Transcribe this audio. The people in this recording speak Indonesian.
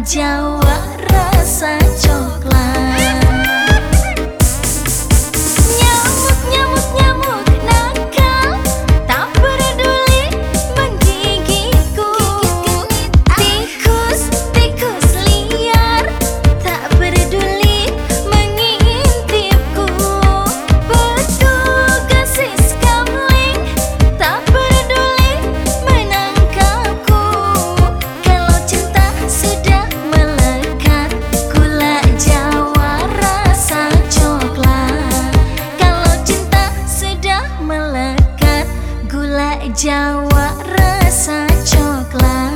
Jawa rasa Jawa rasa coklat.